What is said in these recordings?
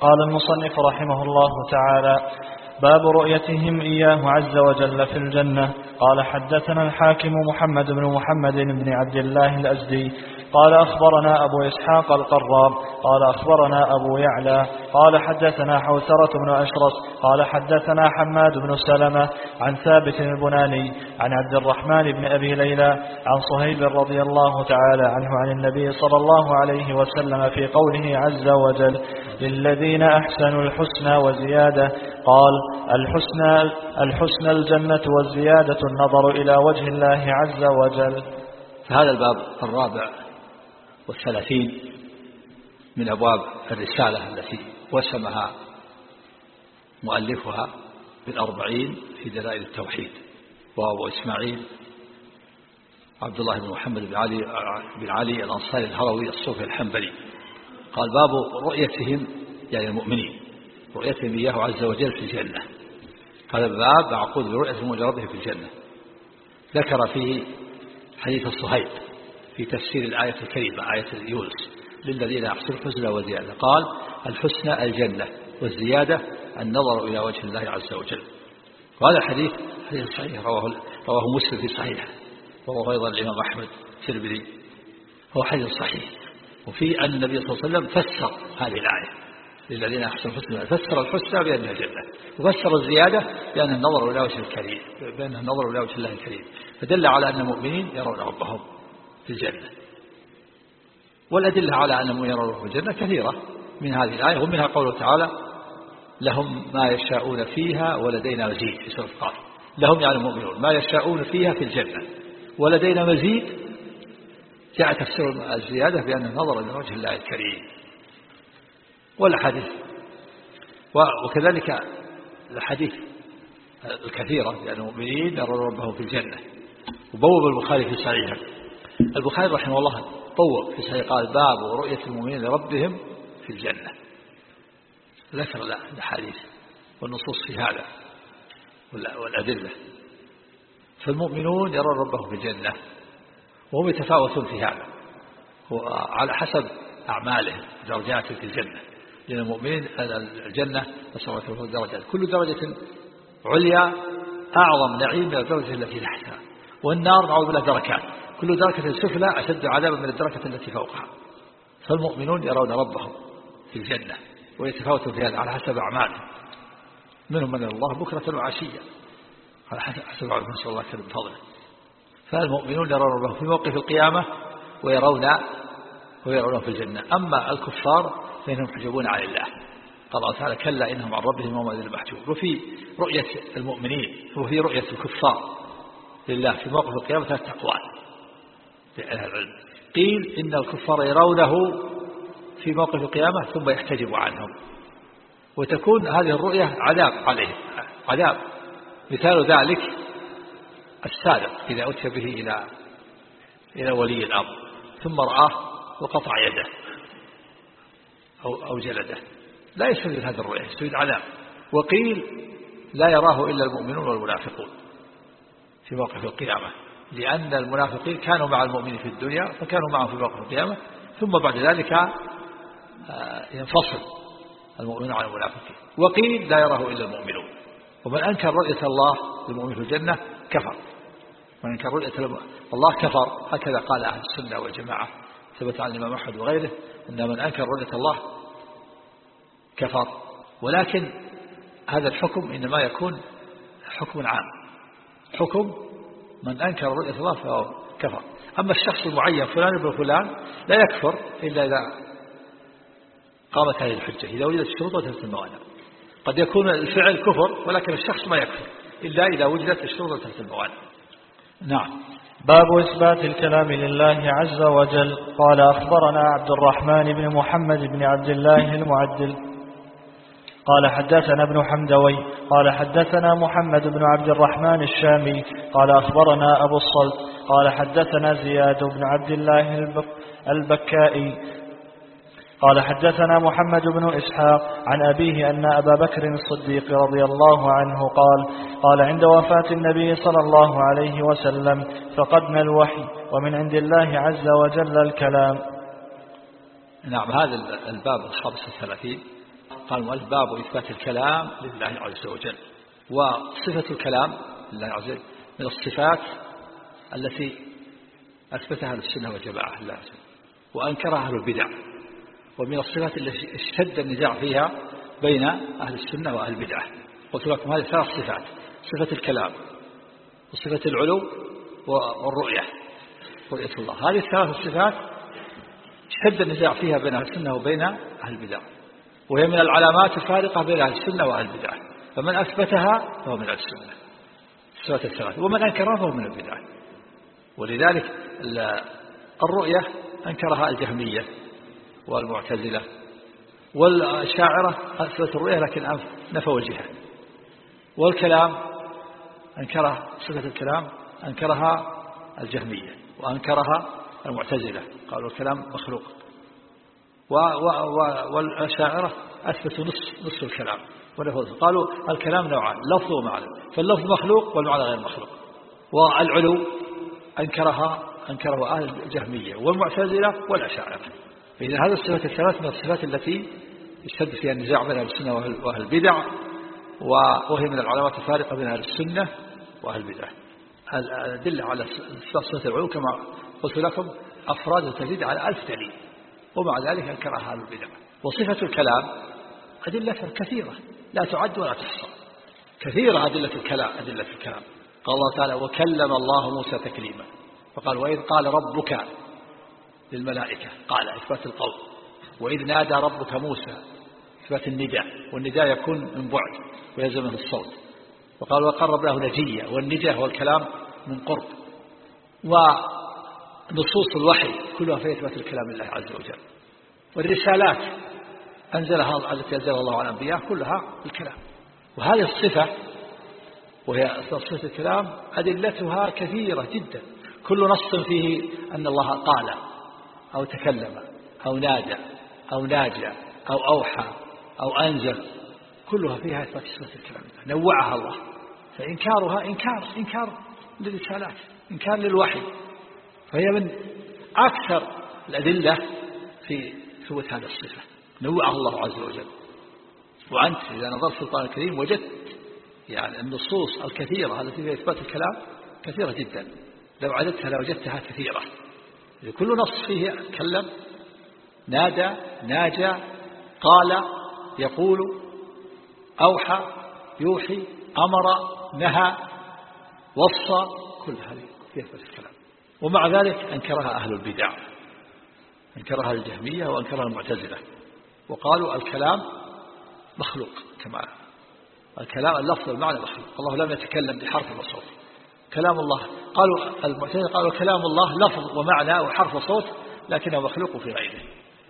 قال المصنف رحمه الله تعالى باب رؤيتهم إياه عز وجل في الجنة. قال حدثنا الحاكم محمد بن محمد بن عبد الله الأزدي. قال أخبرنا أبو إسحاق القراب. قال أخبرنا أبو يعلى. قال حدثنا حوثرة بن أشرس. قال حدثنا حماد بن سلمة عن ثابت البناني عن عبد الرحمن بن أبي ليلى عن صهيب رضي الله تعالى عنه عن النبي صلى الله عليه وسلم في قوله عز وجل للذين أحسنوا الحسنى وزيادة قال الحسنى, الحسنى الجنة والزيادة النظر إلى وجه الله عز وجل. هذا الباب الرابع والثلاثين من أبواب الرسالة التي وسمها مؤلفها بالأربعين في دلائل التوحيد وهو إسماعيل عبد الله بن محمد بن علي بن علي الأنصاري الهروي الصوفي الحنبلي. قال باب رؤيتهم يعني المؤمنين. رؤيتهم إياه عز وجل في الجنة. هذا الباب معقود برؤية مجرده في الجنة. ذكر فيه حديث الصهيب في تفسير الآية الكريمة آية يونس. للذين أحسنوا الحسنى وزيادة قال الحسنى الجنة والزيادة النظر إلى وجه الله عز وجل. وهذا الحديث حديث صحيح رواه رواه مسلم في صحيحه. ورواه أيضا الإمام أحمد الترمذي. هو حديث صحيح. وفي أن النبي صلى الله عليه وسلم فسر هذه الآية. للذين أحسنوا الحسنى فسر الحسنى بأنها جنة وفسر الزيادة بأن النظر إلى وجه الكريم بأن النظر إلى وجه الله الكريم. فدل على أن المؤمنين يرون ربهم في الجنة. والأدلة على أنهم يرون في الجنة كثيرة. من هذه الآية ومنها قوله تعالى لهم ما يشاءون فيها ولدينا مزيد في سورة قاف لهم يعني المؤمنون ما يشاءون فيها في الجنة. ولدينا مزيد. جاء تفسير الزيادة بأن النظر إلى وجه الله الكريم. والأحاديث وكذلك الحديث الكثيرة لأن المؤمنين يرون ربهم في الجنة. وبوب البخاري في صحيحه. البخاري رحمه الله طوق في صحيح قال باب رؤية المؤمنين لربهم في الجنة. ذكر الأحاديث والنصوص في هذا. والأدلة. فالمؤمنون يرون ربهم في الجنة. وهم يتفاوتون في هذا. وعلى حسب أعمالهم درجات في الجنة. لأن المؤمنين الجنة نسأل الله درجات كل درجة عليا أعظم نعيم من الدرجة التي تحتها. والنار نعوذ بالله دركات كل دركة سفلى أشد عذابا من الدركة التي فوقها. فالمؤمنون يرون ربهم في الجنة ويتفاوتون في هذا على حسب أعمالهم منهم من الله بكرة وعشية. على حسب أعمالهم نسأل الله كرم فضله. فالمؤمنون يرون ربهم في موقف القيامة ويرون ويرونه في الجنة. أما الكفار فإنهم حجبون عن الله. قال الله تعالى كلا إنهم عن ربهم يومئذ المحجوب وفي رؤية المؤمنين وفي رؤية الكفار لله في موقف القيامة ثلاثة أقوال لأهل العلم. قيل إن الكفار يرونه في موقف القيامة ثم يحتجب عنهم. وتكون هذه الرؤية عذاب عليهم. عذاب. مثال ذلك السادق إذا أتى به إلى إلى ولي الأمر ثم رآه وقطع يده. أو, أو جلده. لا يستفيد هذه الرؤية يستفيد عذاب. وقيل لا يراه إلا المؤمنون والمنافقون في موقف القيامة لأن المنافقين كانوا مع المؤمنين في الدنيا فكانوا معهم في موقف القيامة ثم بعد ذلك آه، ينفصل المؤمنون عن المنافقين. وقيل لا يراه إلا المؤمنون. ومن أنكر رؤية الله للمؤمن في الجنة كفر. من أنكر رؤية الله كفر. هكذا قال أهل السنة والجماعة. ثبت عن الإمام أحمد وغيره أن من أنكر رؤية الله كفر. ولكن هذا الحكم إنما يكون حكم عام. حكم من أنكر رؤية الله فهو كفر. أما الشخص المعين فلان ابن فلان لا يكفر إلا إذا قامت هذه الحجة إذا وجدت الشروط وتمت الموانع. قد يكون الفعل كفر ولكن الشخص ما يكفر إلا إذا وجدت الشروط وتمت الموانع. نعم. باب إثبات الكلام لله عز وجل. قال أخبرنا عبد الرحمن بن محمد بن عبد الله المعدل. قال حدثنا ابن حمدوي. قال حدثنا محمد بن عبد الرحمن الشامي. قال أخبرنا أبو الصلت. قال حدثنا زياد بن عبد الله البكائي. قال حدثنا محمد بن إسحاق عن أبيه أن أبا بكر الصديق رضي الله عنه قال قال عند وفاة النبي صلى الله عليه وسلم فقدنا الوحي ومن عند الله عز وجل الكلام. نعم هذا الباب الخامس والثلاثين قال المؤلف باب إثبات الكلام لله عز وجل وصفة الكلام لله عز وجل من الصفات التي أثبتها أهل السنة والجماعة لله عز وجل وأنكرها أهل البدع. ومن الصفات التي اشتد النزاع فيها بين أهل السنة وأهل البدعة. قلت لكم هذه ثلاث صفات. صفة الكلام وصفة العلو والرؤية. رؤية الله. هذه الثلاث الصفات اشتد النزاع فيها بين أهل السنة وبين أهل البدع. وهي من العلامات الفارقة بين أهل السنة وأهل البدع. فمن أثبتها فهو من أهل السنة. الصفات الثلاث. ومن أنكرها فهو من البدع. ولذلك الرؤية أنكرها الجهمية. والمعتزلة. والشاعرة أثبت الرؤية لكن نفوا الجهة والكلام أنكرها صفة الكلام أنكرها الجهمية وأنكرها المعتزلة. قالوا الكلام مخلوق. والأشاعرة أثبتوا نصف, نصف الكلام قالوا الكلام نوعان لفظ ومعنى. فاللفظ مخلوق والمعنى غير مخلوق. والعلو أنكرها أنكره أهل الجهمية والمعتزلة والأشاعرة. فإذا هذه الصفات الثلاث من الصفات التي يشتد فيها النزاع بين أهل السنة وأهل البدع وهي من العلامات الفارقة بين أهل السنة وأهل البدع. الأدلة على صفة العلو كما قلت لكم أفراد تزيد على ألف دليل ومع ذلك أنكرها أهل البدع. وصفة الكلام أدلة كثيرة لا تعد ولا تحصى. كثيرة أدلة الكلام أدلة الكلام. قال الله تعالى وكلم الله موسى تكليما فقال وإذ قال ربك للملائكة. قال إثبات القول. وإذ نادى ربك موسى إثبات النداء. والنداء يكون من بعد ويلزم منه الصوت. وقال وقرب له نجية والنجاة هو الكلام من قرب. ونصوص الوحي كلها في إثبات الكلام لله عز وجل. والرسالات أنزلها التي أنزلها الله على الأنبياء كلها الكلام. وهذه الصفة وهي صفة الكلام أدلتها كثيرة جدا. كل نص فيه أن الله قال. أو تكلم أو نادى أو ناجى أو أوحى أو أنزل. كلها فيها إثبات صفة الكلام. نوعها الله. فإنكارها إنكار إنكار للرسالات إنكار للوحي. فهي من أكثر الأدلة في ثبوت هذه الصفة. نوعها الله عز وجل. وأنت إذا نظرت في القرآن الكريم وجدت يعني النصوص الكثيرة التي فيها إثبات الكلام كثيرة جدا. لو عددتها لوجدتها كثيرة. كل نص فيه كلم نادى ناجى قال يقول أوحى يوحي أمر نهى وصى كل هذه فيها إثبات الكلام. ومع ذلك أنكرها أهل البدع أنكرها الجهمية وأنكرها المعتزلة. وقالوا الكلام مخلوق كما الكلام اللفظ والمعنى مخلوق. الله لم يتكلم بحرف وصوت. كلام الله قالوا المعتزلة قالوا كلام الله لفظ ومعنى وحرف وصوت لكنه مخلوق في غيره.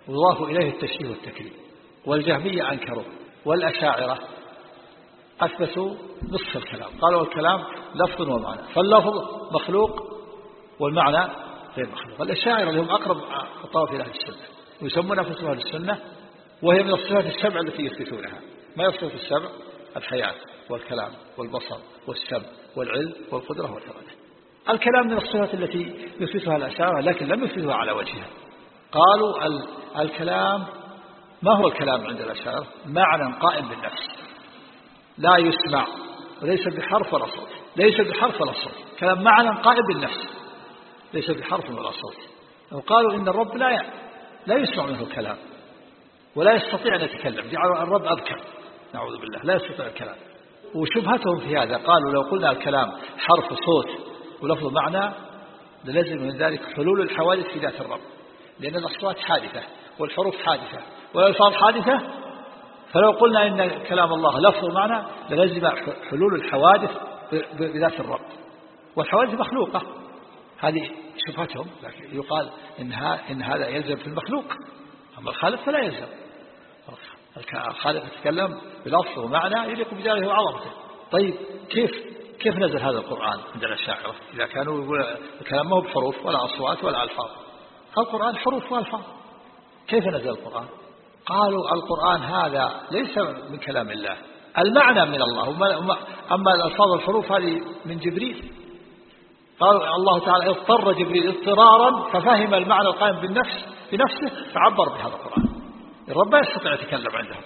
وضاف إليه التشبيه والتكريم. والجهمية أنكروا والأشاعرة أثبتوا نصف الكلام. قالوا الكلام لفظ ومعنى. فاللفظ مخلوق والمعنى غير مخلوق. الأشاعرة اللي هم أقرب الطواف إلى أهل السنة. ويسمون أنفسهم أهل السنة وهي من الصفات السبع التي يثبتونها. ما يصف السبع؟ الحياة والكلام والبصر والسمع والعلم والقدرة والإرادة الكلام من الصفات التي يثبتها الأشاعرة لكن لم يثبتها على وجهها. قالوا الكلام ما هو الكلام عند الأشاعرة؟ معنى قائم بالنفس. لا يسمع وليس بحرف ولا صوت. ليس بحرف ولا صوت. كلام معنى قائم بالنفس. ليس بحرف ولا صوت. وقالوا إن الرب لا لا يسمع منه الكلام ولا يستطيع أن يتكلم. جعل الرب أذكر. نعوذ بالله لا يستطيع الكلام. وشبهتهم في هذا قالوا لو قلنا الكلام حرف صوت ولفظ معنى للزم من ذلك حلول الحوادث في ذات الرب. لأن الأصوات حادثة والحروف حادثة والألفاظ حادثة. فلو قلنا إن كلام الله لفظ معنى للزم حلول الحوادث بذات الرب. والحوادث مخلوقة. هذه شبهتهم لكن يقال إن, إن هذا يلزم في المخلوق. أما الخالق فلا يلزم. الخالق يتكلم بلفظ ومعنى يليق بجلاله وعظمته. طيب كيف كيف نزل هذا القرآن عند الأشاعرة؟ إذا كانوا يقول الكلام ما هو بحروف ولا أصوات ولا ألفاظ. القرآن حروف وألفاظ. كيف نزل القرآن؟ قالوا القرآن هذا ليس من كلام الله. المعنى من الله. أما الألفاظ والحروف هذه من جبريل. قال الله تعالى اضطر جبريل اضطرارا ففهم المعنى القائم بالنفس بنفسه فعبر بهذا القرآن. الرب لا يستطيع يتكلم عندهم.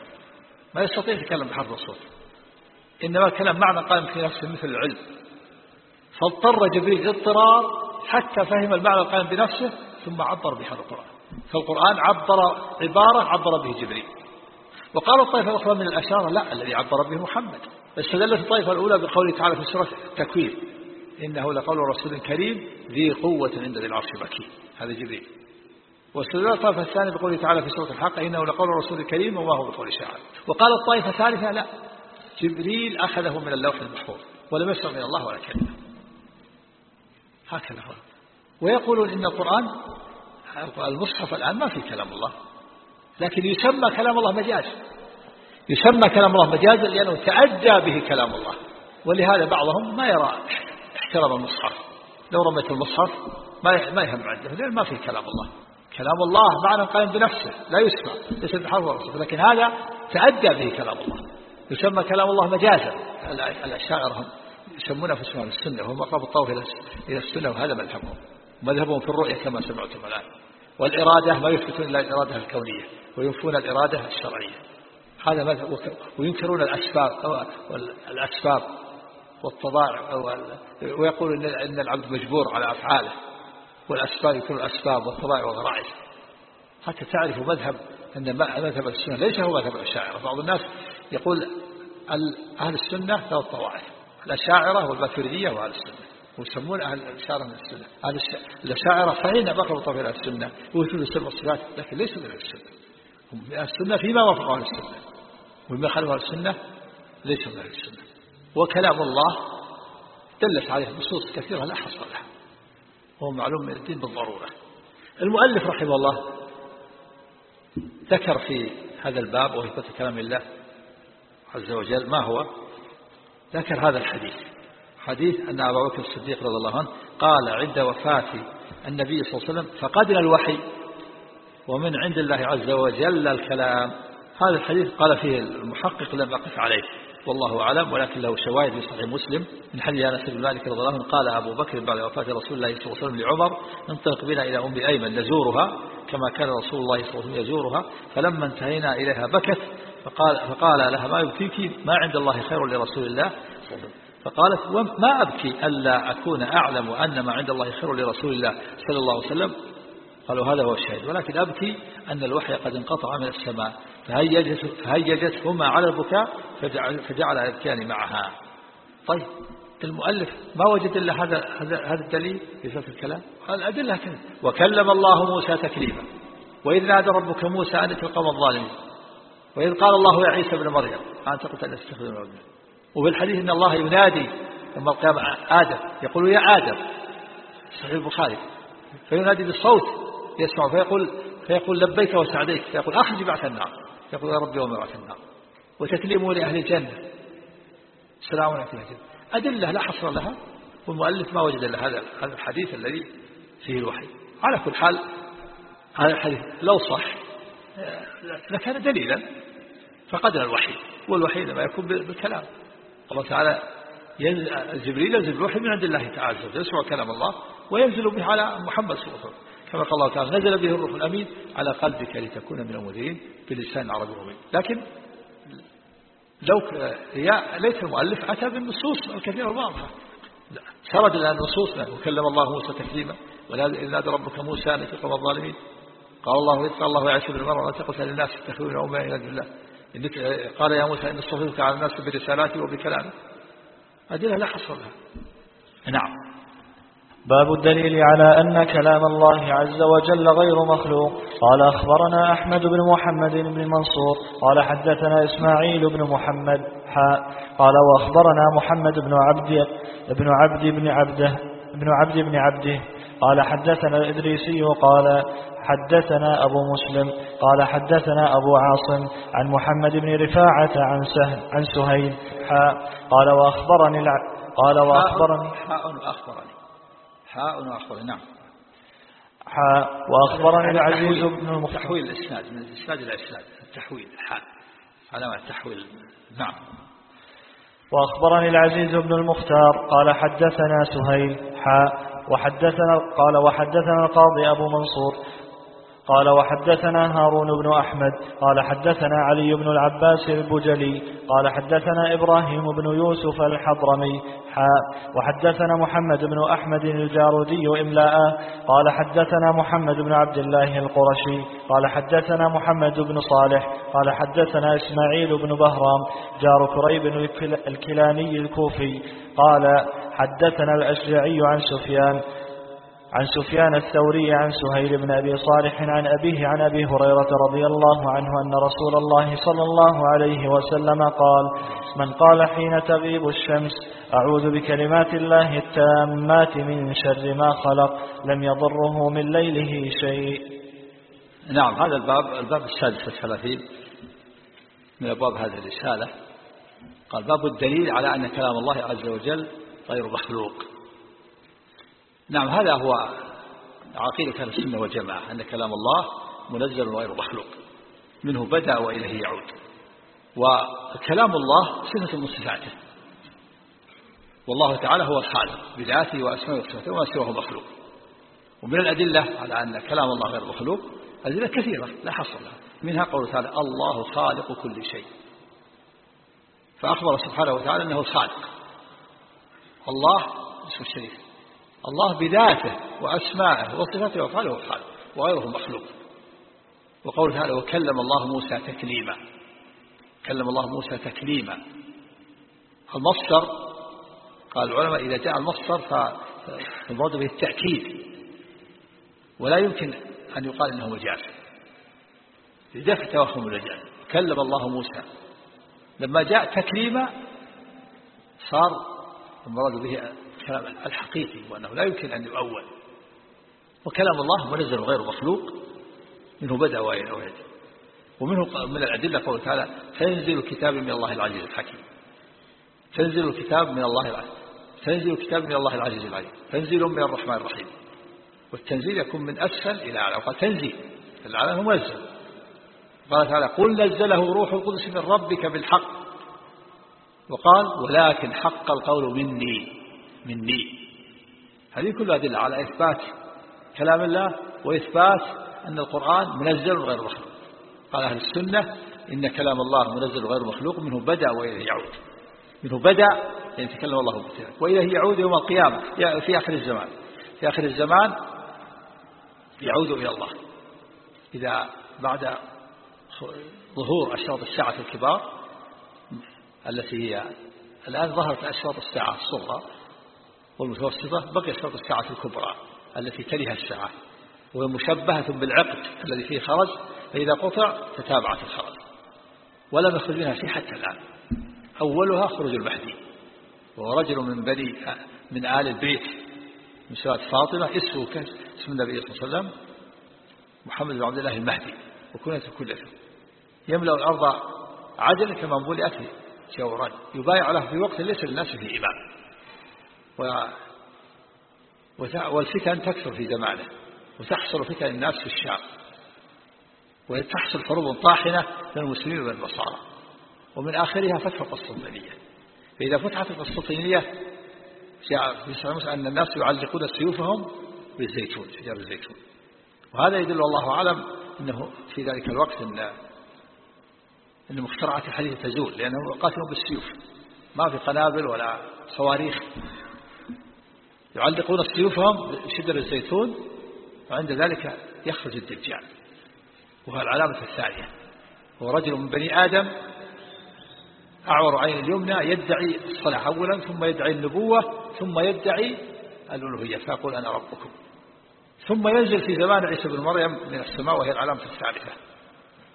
ما يستطيع يتكلم بحرف الصوت. إنما الكلام معنى قائم في نفسه مثل العلم. فاضطر جبريل اضطرار حتى فهم المعنى القائم بنفسه ثم عبر بهذا القرآن. فالقرآن عبر عبارة عبر به جبريل. وقال الطائفة الأخرى من الأشارة لا الذي عبر به محمد. استدلت الطائفة الأولى بقوله تعالى في سورة التكوير إنه لقول رسول كريم ذي قوة عند ذي العرش مكين. هذا جبريل. واستدلت الطائفة الثانية بقوله تعالى في سورة الحق إنه لقول رسول كريم وما هو بقول شاعر. وقال الطائفة الثالثة لا. جبريل أخذه من اللوح المحفوظ ولم يسمع من الله ولا كلمة. هكذا هو. ويقولون إن القرآن المصحف الآن ما في كلام الله لكن يسمى كلام الله مجاز. يسمى كلام الله مجازا لأنه تأدى به كلام الله. ولهذا بعضهم ما يرى احترام المصحف. لو رميت المصحف ما ما يهم عنده لأن ما في كلام الله. كلام الله معنى قائم بنفسه لا يسمع ليس بحرف لكن هذا تأدى به كلام الله. يسمى كلام الله مجازا. الأشاعرة هم يسمونه في اسمها السنة وهم أقرب الطوف إلى السنة وهذا مذهبهم. مذهبهم في الرؤية كما سمعتم الآن. والإرادة ما يثبتون إلا الإرادة الكونية وينفون الإرادة الشرعية. هذا مذهب وينكرون الأسباب الأسباب والتضارع ويقول إن العبد مجبور على أفعاله والأسباب يكون الأسباب والتضارع والغرائز. حتى تعرف مذهب أن مذهب السنة ليس هو مذهب الأشاعرة. بعض الناس يقول أهل السنة ثلاث طوائف الأشاعرة والباتريدية وأهل السنة. ويسمون أهل الإشارة من السنة. أهل الأشاعرة صحيح بقوا طبيعة السنة؟ ويثبتون السنة والصفات لكن ليسوا من أهل السنة. هم من أهل السنة فيما وافقوا أهل السنة. ومما خالفوا أهل السنة ليسوا من أهل السنة. وكلام الله دلت عليه نصوص كثيرة لا حصر لها. وهو معلوم من الدين بالضرورة. المؤلف رحمه الله ذكر في هذا الباب وهي كلام الله عز وجل ما هو؟ ذكر هذا الحديث. حديث أن أبا بكر الصديق رضي الله عنه قال عند وفاة النبي صلى الله عليه وسلم فقدنا الوحي ومن عند الله عز وجل الكلام. هذا الحديث قال فيه المحقق لم أقف عليه والله أعلم ولكن له شواهد في صحيح مسلم. من حديث أنس بن مالك رضي الله عنه قال أبو بكر بعد وفاة رسول الله صلى الله عليه وسلم لعمر انطلق بنا إلى أم أيمن نزورها كما كان رسول الله صلى الله عليه وسلم يزورها. فلما انتهينا إليها بكت فقال, فقال لها ما يبكيك؟ ما عند الله خير لرسول الله. فقالت ما أبكي ألا أكون أعلم أن ما عند الله خير لرسول الله صلى الله عليه وسلم؟ قالوا هذا هو الشاهد. ولكن أبكي أن الوحي قد انقطع من السماء. فهيجت فهيجتهما على البكاء؟ فجعل, يبكيان معها. طيب المؤلف ما وجد إلا هذا هذا هذا الدليل في سورة الكلام؟ الأدلة كذا. وكلم الله موسى تكليما. وإذ نادى ربك موسى أن القوم الظالمين. وإذ قال الله يا عيسى ابن مريم أنت قلت أن استخدم ربنا وفي الحديث أن الله ينادي لما القيامة آدم يقول يا آدم صحيح البخاري فينادي بالصوت يسمع فيقول فيقول لبيك وسعديك فيقول أخرج بعث النار يقول يا ربي وما بعث النار. وتكليمه لأهل الجنة. السلام عليكم أدلة لا حصر لها والمؤلف ما وجد إلا هذا الحديث الذي فيه الوحي. على كل حال هذا الحديث لو صح لكان دليلا فقدر الوحي والوحي لما يكون بالكلام. الله تعالى جبريل ينزل الوحي من عند الله تعالى يسمع كلام الله وينزل به على محمد صلى الله عليه وسلم. كما قال الله تعالى نزل به الروح الأمين على قلبك لتكون من المنذرين بلسان عربي مبين. لكن لو ليس المؤلف أتى بالنصوص الكثيرة الواضحة. سرد لنا النصوص وكلم الله موسى تكليما إذ نادى ربك موسى أن الظالمين. قال الله إذ الله يا عيسى بن مرة لا تقل للناس تتخذون أمة إلى الله. قال يا موسى إن اصطفيتك على الناس برسالاتي وبكلامي. أدلة لا حصر لها. نعم. باب الدليل على أن كلام الله عز وجل غير مخلوق. قال أخبرنا أحمد بن محمد بن منصور. قال حدثنا إسماعيل بن محمد. حاء قال وأخبرنا محمد بن عبد بن عبد بن عبده بن عبد بن عبده قال حدثنا الإدريسي قال حدثنا أبو مسلم قال حدثنا أبو عاصم عن محمد بن رفاعة عن سهل عن سهيل. حاء قال وأخبرني الع... قال وأخبرني حاء وأخبرني. حاء وأخبرني نعم. حاء وأخبرني العزيز بن المختار تحويل الإسناد من الإسناد إلى الإسناد التحويل الحاء. علامة التحويل نعم. وأخبرني العزيز بن المختار قال حدثنا سهيل حاء وحدثنا قال وحدثنا القاضي أبو منصور قال وحدثنا هارون بن أحمد قال حدثنا علي بن العباس البجلي قال حدثنا إبراهيم بن يوسف الحضرمي حاء وحدثنا محمد بن أحمد الجارودي إملاء قال حدثنا محمد بن عبد الله القرشي قال حدثنا محمد بن صالح قال حدثنا إسماعيل بن بهرام جار كريب الكلاني الكوفي قال حدثنا الأشجعي عن سفيان عن سفيان الثوري عن سهيل بن أبي صالح عن أبيه عن أبي هريرة رضي الله عنه أن رسول الله صلى الله عليه وسلم قال من قال حين تغيب الشمس أعوذ بكلمات الله التامات من شر ما خلق لم يضره من ليله شيء. نعم هذا الباب الباب السادس والثلاثين من أبواب هذه الرسالة. قال باب الدليل على أن كلام الله عز وجل غير مخلوق. نعم هذا هو عقيدة السنة والجماعة أن كلام الله منزل وغير مخلوق منه بدأ وإليه يعود. وكلام الله صفة من صفاته. والله تعالى هو الخالق بذاته وأسمائه وصفاته وما سواه مخلوق. ومن الأدلة على أن كلام الله غير مخلوق أدلة كثيرة لا حصر لها. منها قوله تعالى الله خالق كل شيء. فأخبر سبحانه وتعالى أنه الخالق الله اسم الشريف. الله بذاته وأسمائه وصفاته وأفعاله الخالق وغيره مخلوق. وقول تعالى وكلم الله موسى تكليما. كلم الله موسى تكليما. المصدر قال العلماء إذا جاء المصدر فالمراد به التأكيد. ولا يمكن أن يقال إنه مجاز. لدفع توهم الرجال. كلم الله موسى. لما جاء تكليما صار المراد به الكلام الحقيقي وأنه لا يمكن أن يؤول. وكلام الله منزل غير مخلوق منه بدأ ويأتي ومنه من الأدلة قوله تعالى تنزل كتاب من الله العزيز الحكيم. تنزل الكتاب من الله العزيز تنزل كتاب من الله العزيز العليم. تنزل من الرحمن الرحيم. والتنزيل يكون من أسفل إلى أعلى. وقال تنزيل. العالم منزل. قال تعالى قل نزله روح القدس من ربك بالحق. وقال ولكن حق القول مني. مني. هذه كلها أدلة على إثبات كلام الله وإثبات أن القرآن منزل غير مخلوق. قال أهل السنة إن كلام الله منزل غير مخلوق منه بدأ وإليه يعود. منه بدأ يعني تكلم الله بكتابه وإليه يعود يوم القيامة في آخر الزمان. في آخر الزمان يعود إلى الله. إذا بعد ظهور أشراط الساعة الكبار التي هي الآن ظهرت أشراط الساعة الصغرى والمتوسطة بقي شرط الساعة الكبرى التي تليها الساعة ومشبهة بالعقد الذي فيه خرج فإذا قطع تتابعت الخرج ولا يخرج منها شيء حتى الآن. أولها خروج المهدي. وهو رجل من بني من آل البيت من سواد فاطمة اسمه اسم النبي صلى الله عليه وسلم محمد بن عبد الله المهدي وكنته كلته يملأ الأرض عجلا كما ملئت جورا. يبايع له في وقت ليس للناس فيه إمام والفتن تكثر في زمانه وتحصل فتن الناس في الشام وتحصل حروب طاحنة بين المسلمين والنصارى ومن آخرها فتح القسطنطينية. فإذا فتحت القسطنطينية يسمى أن الناس يعلقون سيوفهم بالزيتون شجر الزيتون. وهذا يدل الله أعلم أنه في ذلك الوقت أن أن مخترعة الحديث تزول لأنهم قاتلوا بالسيوف. ما في قنابل ولا صواريخ. يعلقون سيوفهم بشجر الزيتون وعند ذلك يخرج الدجال. وهو العلامة الثانية. هو رجل من بني آدم أعور عين اليمنى يدعي الصلاة أولا ثم يدعي النبوة ثم يدعي الألوهية فأقول أنا ربكم. ثم ينزل في زمان عيسى بن مريم من السماء وهي العلامة الثالثة.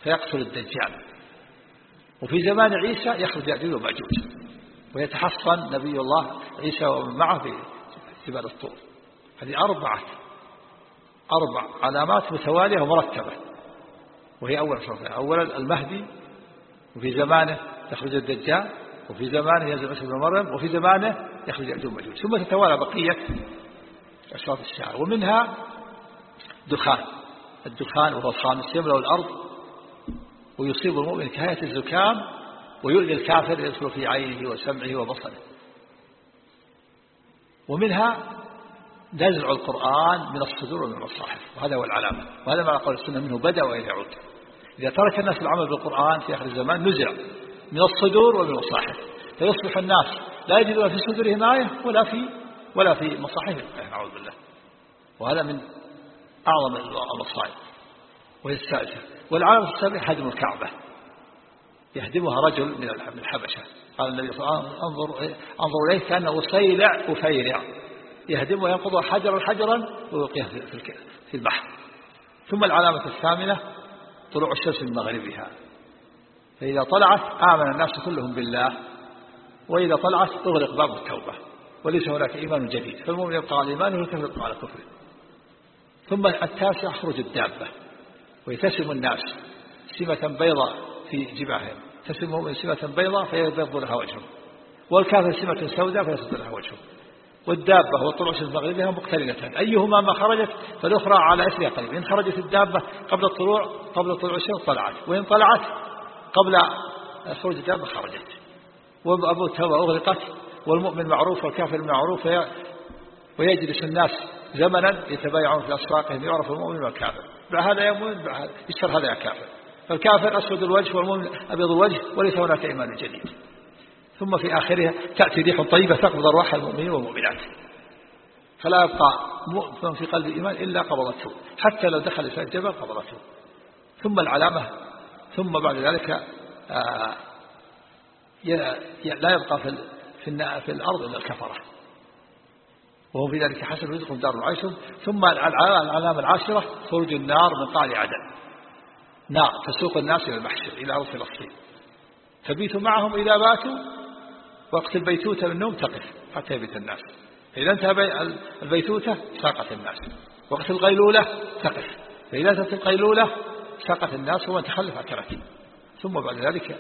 فيقتل الدجال. وفي زمان عيسى يخرج يأجوج ومأجوج ويتحصن نبي الله عيسى ومن معه جبال الطور هذه أربعة أربع علامات متوالية ومرتبة. وهي أول شرطة أولا المهدي وفي زمانه يخرج الدجال وفي زمانه ينزل عيسى بن مريم وفي زمانه يخرج يأجوج مأجوج ثم تتوالى بقية أشراط الساعة ومنها دخان. الدخان وهو الخامس يملأ الأرض ويصيب المؤمن كهيئة الزكام ويؤذي الكافر يدخل في عينه وسمعه وبصره. ومنها نزع القرآن من الصدور ومن المصاحف. وهذا هو العلامة. وهذا ما قال السنة منه بدأ وإلى يعود. إذا ترك الناس العمل بالقرآن في آخر الزمان نزع من الصدور ومن المصاحف. فيصبح الناس لا يجدون في صدورهم آية ولا في ولا في مصاحفهم نعوذ بالله. وهذا من أعظم المصائب وهي السادسة. والعالم السابع هدم الكعبة. يهدمها رجل من الحبشة. قال النبي صلى الله عليه وسلم انظر, انظر إليه كأنه صيلع وفيرع يهدم وينقض حجرا حجرا ويلقيه في البحر. ثم العلامة الثامنة طلوع الشمس من مغربها. فإذا طلعت آمن الناس كلهم بالله وإذا طلعت أغلق باب التوبة. وليس هناك إيمان جديد. فالمؤمن يبقى على إيمانه يبقى على كفره. ثم التاسع خروج الدابة. ويتسم الناس سمة بيضاء في جباههم. تسم المؤمن سمة بيضاء فيبيض لها وجهه. والكافر سمة سوداء فيسود لها وجهه. والدابة والطلوع في مغربها مقترنتان. أيهما ما خرجت فالأخرى على إثرها قريب إن خرجت الدابة قبل الطلوع قبل طلوع الشمس طلعت. وإن طلعت قبل خروج الدابة خرجت. وأبو التوبة أغلقت والمؤمن معروف والكافر معروف ويجلس الناس زمنا يتبايعون في أسواقهم يعرف المؤمن والكافر. هذا يؤمن يشتر هذا يا كافر. فالكافر أسود الوجه والمؤمن أبيض الوجه وليس هناك إيمان جديد. ثم في آخرها تأتي ريح طيبة تقبض أرواح المؤمنين والمؤمنات. فلا يبقى مؤمن في قلب الإيمان إلا قبضته. حتى لو دخل إلى الجبل قبضته. ثم العلامة ثم بعد ذلك آه، لا يبقى في في الأرض إلا الكفرة. وهم في ذلك حسن رزقهم دار العيشهم ثم العلامة العاشرة خروج النار من قاع عدن. نار تسوق الناس إلى المحشر إلى أرض فلسطين تبيت معهم إذا باتوا وقت البيتوتة من النوم تقف حتى يبيت الناس. إذا انتهى البيتوتة ساقت الناس. وقت القيلولة تقف. فإذا انتهت القيلولة ساقت الناس ومن تخلف أكلت. ثم بعد ذلك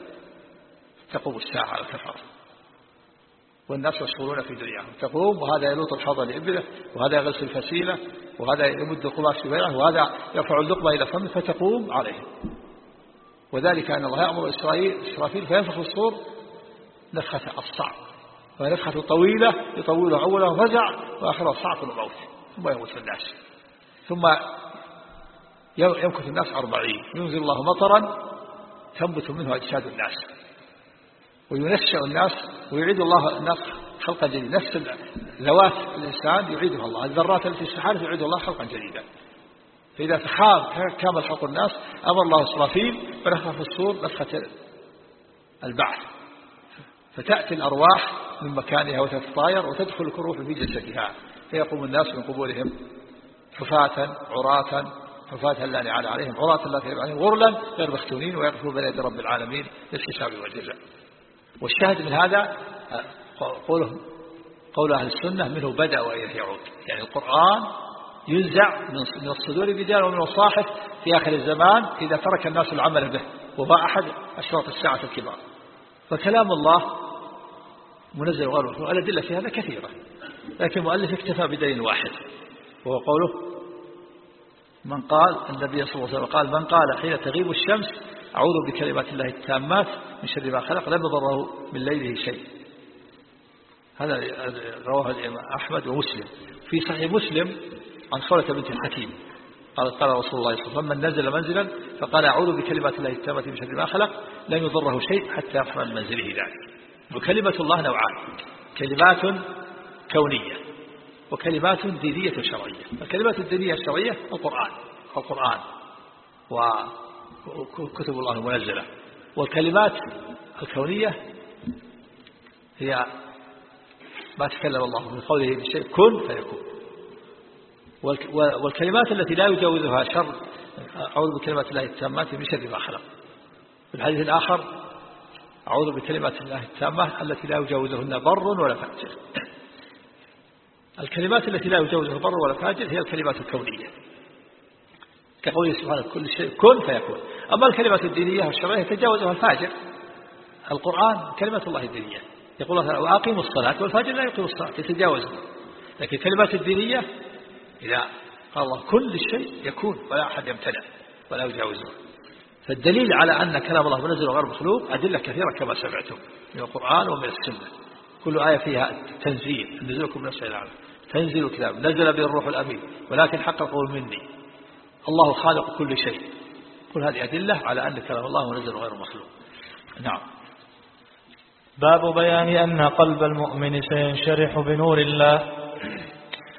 تقوم الساعة على الكفر والناس مشغولون في دنياهم. تقوم وهذا يلوط الحوض لإبله وهذا يغسل الفسيلة وهذا يمد القماش في بيعه وهذا يرفع اللقمة إلى فمه فتقوم عليه. وذلك أن الله يأمر إسرائيل إسرافيل فينفخ الصور نفخة الصعب ونفخة طويلة يطول أوله فزع وآخره صعق الموت. ثم يموت الناس. ثم يمكث الناس أربعين. ينزل الله مطرا تنبت منه أجساد الناس. وينشأ الناس ويعيد الله الناس خلقا جديدا. نفس ذوات الإنسان يعيدها الله. الذرات التي استحالت يعيد الله خلقا جديدا. فإذا تحال كامل حق الناس أمر الله إسرافيل فنفخ في الصور نفخة البعث. فتأتي الأرواح من مكانها وتتطاير وتدخل كل روح في جسدها. فيقوم الناس من قبورهم حفاة عراة حفاة لا نعال عليهم عراة لا ثياب عليهم غرلا غير مختونين ويقفوا بين يدي رب العالمين للحساب والجزاء. والشاهد من هذا قوله قول أهل السنة منه بدأ وإليه يعود. يعني القرآن ينزع من الصدور بدال ومن الصاحف في آخر الزمان إذا ترك الناس العمل به وهو أحد أشراط الساعة الكبار. فكلام الله منزل غير والأدلة في هذا كثيرة لكن المؤلف اكتفى بدليل واحد وهو قوله من قال النبي صلى الله عليه وسلم قال من قال حين تغيب الشمس أعوذ بكلمات الله التامات من شر ما خلق لم يضره من ليله شيء. هذا رواه الإمام أحمد ومسلم. في صحيح مسلم عن خولة بنت الحكيم قال قال رسول الله صلى الله عليه وسلم من نزل منزلا فقال أعوذ بكلمات الله التامة من شر ما خلق لم يضره شيء حتى يرحم من منزله ذلك. وكلمة الله نوعان كلمات كونية وكلمات دينية شرعية. الكلمات الدينية الشرعية القرآن القرآن وكتب الله المنزلة. والكلمات الكونية هي ما تكلم الله من قوله بشيء كن فيكون. والكلمات التي لا يجاوزها شر أعوذ بكلمات الله التامات من شر ما خلق. في الحديث الآخر أعوذ بكلمات الله التامة التي لا يجاوزهن بر ولا فاجر. الكلمات التي لا يجاوزها بر ولا فاجر هي الكلمات الكونية. كقوله سبحانه كل شيء كن فيكون. أما الكلمات الدينية والشرعية تجاوزها الفاجر. القرآن كلمة الله الدينية. يقول الله تعالى وأقيموا الصلاة. والفاجر لا يقيم الصلاة يتجاوزها لكن الكلمات الدينية إذا قال الله كل شيء يكون ولا أحد يمتنع ولا يجاوزه فالدليل على أن كلام الله منزل غير مخلوق أدلة كثيرة كما سمعتم من القرآن ومن السنة. كل آية فيها تنزيل نزلكم من السماء تنزل كتاب نزل به الروح الأمين. ولكن حق القول مني. الله خالق كل شيء. كل هذه أدلة على أن كلام الله منزل غير مخلوق. نعم. باب بيان أن قلب المؤمن سينشرح بنور الله.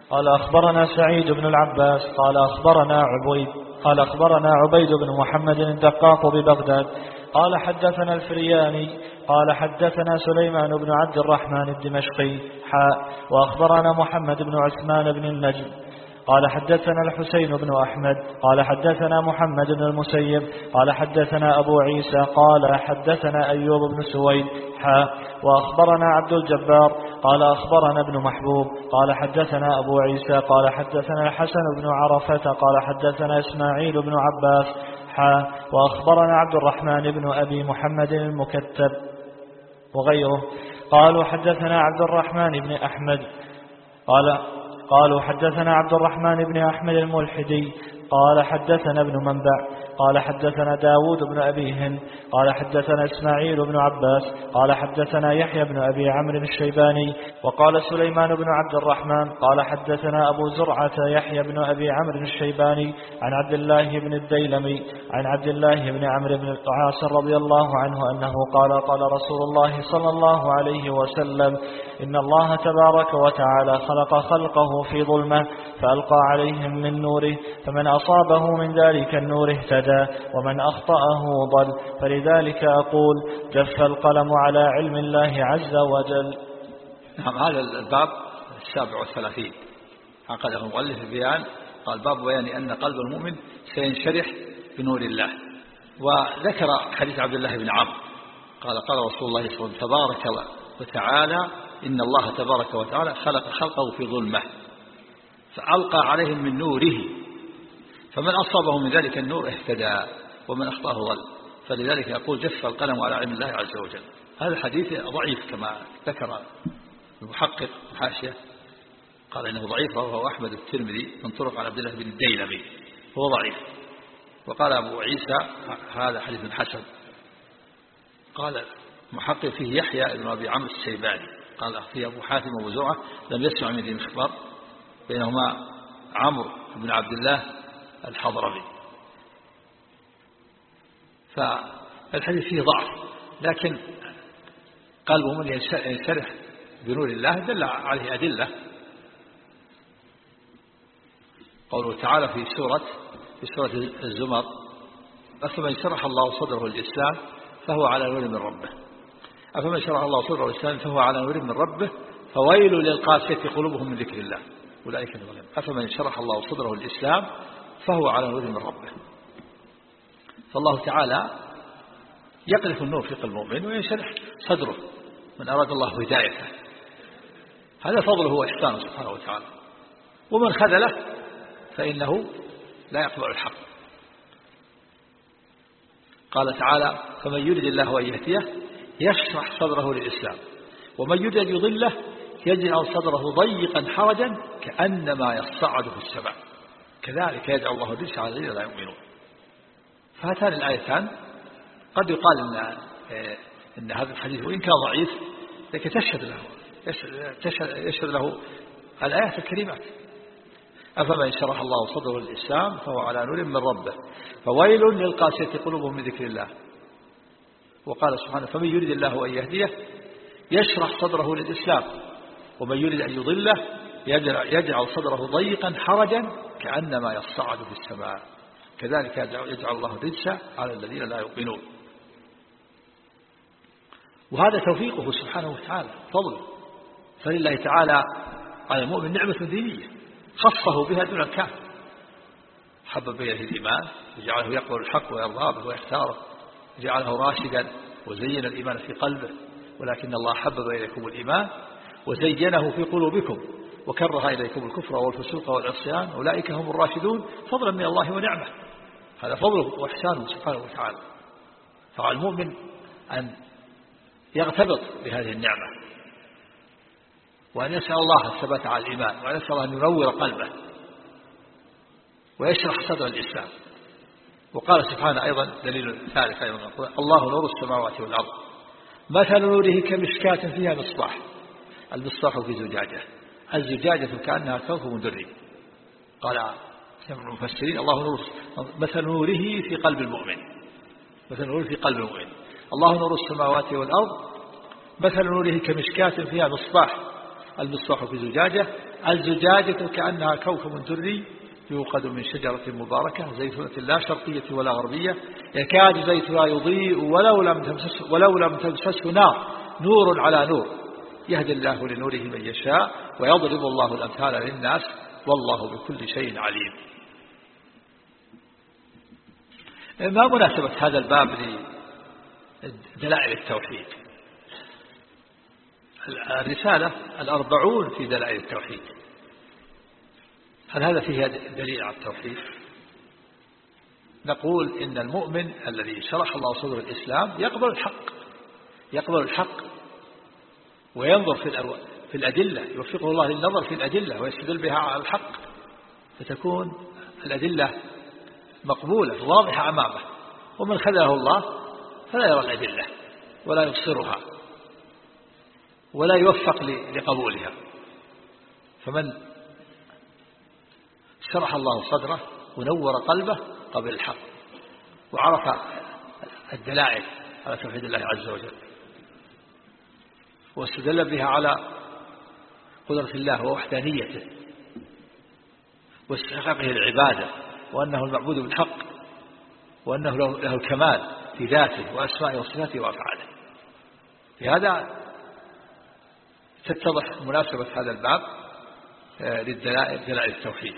قال أخبرنا سعيد بن العباس قال أخبرنا عبيد قال أخبرنا عبيد بن محمد الدقاق ببغداد. قال حدثنا الفرياني قال حدثنا سليمان بن عبد الرحمن الدمشقي حاء وأخبرنا محمد بن عثمان بن النجم. قال حدثنا الحسين بن أحمد قال حدثنا محمد بن المسيب قال حدثنا أبو عيسى قال حدثنا أيوب بن سويد حاء وأخبرنا عبد الجبار قال أخبرنا ابن محبوب قال حدثنا أبو عيسى قال حدثنا الحسن بن عرفة قال حدثنا إسماعيل بن عباس حاء وأخبرنا عبد الرحمن بن أبي محمد المكتب وغيره. قالوا حدثنا عبد الرحمن بن أحمد قال قالوا حدثنا عبد الرحمن بن أحمد الملحدي قال حدثنا ابن منبع قال حدثنا داود بن أبي هند قال حدثنا إسماعيل بن عباس قال حدثنا يحيى بن أبي عمرو الشيباني وقال سليمان بن عبد الرحمن قال حدثنا أبو زرعة يحيى بن أبي عمرو الشيباني عن عبد الله بن الديلمي عن عبد الله بن عمرو بن العاص رضي الله عنه أنه قال قال رسول الله صلى الله عليه وسلم إن الله تبارك وتعالى خلق خلقه في ظلمة فألقى عليهم من نوره فمن أصابه من ذلك النور اهتدى. ومن أخطأه ضل. فلذلك أقول جف القلم على علم الله عز وجل. نعم هذا الباب السابع والثلاثين. عقده المؤلف البيان. قال باب بيان أن قلب المؤمن سينشرح بنور الله. وذكر حديث عبد الله بن عمرو. قال قال رسول الله صلى الله عليه وسلم تبارك وتعالى إن الله تبارك وتعالى خلق خلقه في ظلمة. فألقى عليهم من نوره فمن أصابه من ذلك النور اهتدى ومن أخطأه ضل. فلذلك يقول جف القلم على علم الله عز وجل. هذا الحديث ضعيف كما ذكر المحقق حاشية. قال إنه ضعيف وهو أحمد الترمذي من طرق عن عبد الله بن الديلمي. هو ضعيف. وقال أبو عيسى هذا حديث حسن. قال محقق فيه يحيى بن أبي عمرو السيباني. قال فيه أبو حاتم وأبو زرعة لم يسمع من ذي المخبر. بينهما عمرو بن عبد الله الحضرمي فالحديث فيه ضعف لكن قلبه من ينشرح بنور الله دل عليه أدلة. قوله تعالى في سورة في سورة الزمر أفمن شرح الله صدره الإسلام فهو على نور من ربه. أفمن شرح الله صدره الإسلام فهو على نور من ربه فويل للقاسية قلوبهم من ذكر الله. أولئك الظلم أفمن شرح الله صدره الإسلام فهو على نور من ربه. فالله تعالى يقذف النور في قلب المؤمن وينشرح صدره من أراد الله هدايته. هذا فضله وإحسانه سبحانه وتعالى. ومن خذله فإنه لا يقبل الحق. قال تعالى فمن يريد الله أن يهديه يشرح صدره للإسلام. ومن يريد أن يضله يجعل صدره ضيقا حرجا كأنما يصعد في السماء. كذلك يجعل الله الرجس على الذين لا يؤمنون. فهاتان الآيتان. قد يقال إن, إن هذا الحديث وإن كان ضعيف لكن تشهد له يشهد له الآيات الكريمات أفمن شرح الله صدره للإسلام فهو على نور من ربه. فويل للقاسية قلوبهم من ذكر الله. وقال سبحانه فمن يريد الله أن يهديه يشرح صدره للإسلام ومن يريد أن يضله يجعل صدره ضيقا حرجا كأنما يصعد في السماء. كذلك يجعل الله الرجس على الذين لا يؤمنون. وهذا توفيقه سبحانه وتعالى فضل. فلله تعالى على المؤمن نعمة دينية خصه بها دون الكافر. حبب إليه الإيمان وجعله يقبل الحق ويرضى به ويختاره جعله راشدا وزين الإيمان في قلبه. ولكن الله حبب إليكم الإيمان وزينه في قلوبكم. وكره إليكم الكفر والفسوق والعصيان أولئك هم الراشدون فضلا من الله ونعمة. هذا فضله وإحسانه سبحانه وتعالى. فعلى المؤمن أن يغتبط بهذه النعمة. وأن يسأل الله الثبات على الإيمان وأن يسأل الله أن ينور قلبه. ويشرح صدر الإسلام. وقال سبحانه أيضا دليل ثالث أيضا الله نور السماوات والأرض. مثل نوره كمشكاة فيها مصباح المصباح في زجاجة. الزجاجة كأنها كوكب دري قال سمع المفسرين الله نور مثل نوره في قلب المؤمن. مثل نوره في قلب المؤمن. الله نور السماوات والأرض مثل نوره كمشكاة فيها مصباح. المصباح في زجاجة الزجاجة كأنها كوكب دري يوقد من شجرة مباركة زيتونة لا شرقية ولا غربية. يكاد زيتها يضيء ولو لم تمسسه, ولو لم تمسسه نار. نور على نور. يهدي الله لنوره من يشاء ويضرب الله الأمثال للناس والله بكل شيء عليم. ما مناسبة هذا الباب لدلائل التوحيد؟ الرسالة الأربعون في دلائل التوحيد. هل هذا فيه دليل على التوحيد؟ نقول إن المؤمن الذي شرح الله صدر الإسلام يقبل الحق يقبل الحق وينظر في في الأدلة يوفقه الله للنظر في الأدلة ويستدل بها على الحق. فتكون الأدلة مقبولة واضحة أمامه. ومن خذله الله فلا يرى الأدلة ولا يبصرها ولا يوفق لقبولها. فمن شرح الله صدره ونور قلبه قبل الحق وعرف الدلائل على توحيد الله عز وجل. واستدل بها على قدرة الله ووحدانيته واستحقاقه العبادة وأنه المعبود بالحق وأنه له الكمال في ذاته وأسمائه وصفاته وأفعاله. في هذا تتضح مناسبة هذا الباب آه، للدلائل دلائل التوحيد.